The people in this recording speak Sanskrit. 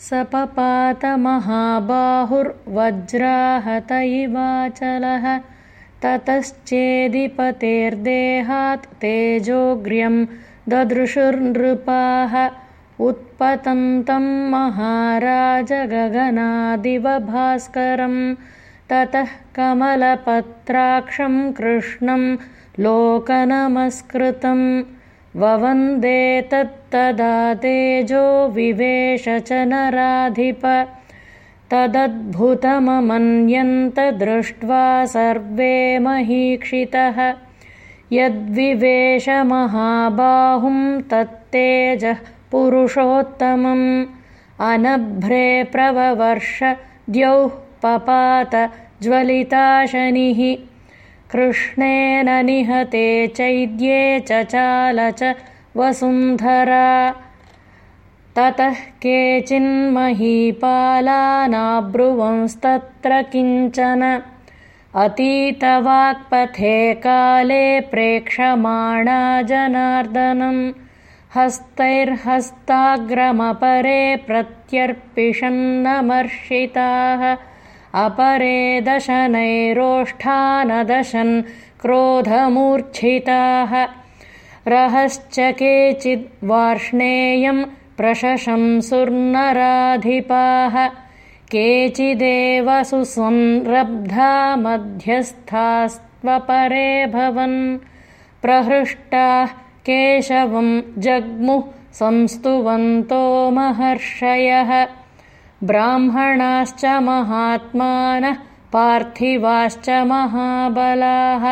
सपपातमहाबाहुर्वज्राहत इवाचलः ततश्चेदिपतेर्देहात् तेजोग्र्यं ददृशुर्नृपाः। उत्पतन्तं महाराजगगनादिवभास्करं ततः कमलपत्राक्षं कृष्णं लोकनमस्कृतम् ववन्दे तत्तदा तेजो विवेश च नराधिप। तदद्भुतममन्यन्त दृष्ट्वा सर्वे महीक्षितः। यद्विवेशमहाबाहुं तत्तेजः पुरुषोत्तमम्। अनभ्रे प्रववर्ष द्यौः पपात ज्वलिताशनिः कृष्णेन निहते चैद्ये चाल च वसुन्धरा। ततः केचिन्महीपालानाब्रुवंस्तत्र किञ्चन। अतीतवाक्पथे काले प्रेक्षमाणा जनार्दनम्। हस्तैर्हस्ताग्रमपरे प्रत्यर्पिषन्नमर्षिताः अपरे दशनैरोष्ठानदशन् क्रोधमूर्च्छिताः। रहश्च केचिद्वार्ष्णेयं प्रशशंसुर्नराधिपाः केचिदेव सुसंरब्धा मध्यस्थास्त्वपरे भवन्। प्रहृष्टाः केशवं जग्मुः संस्तुवन्तो महर्षयः ब्राह्मणाश्च महात्मानः पार्थिवाश्च महाबलाः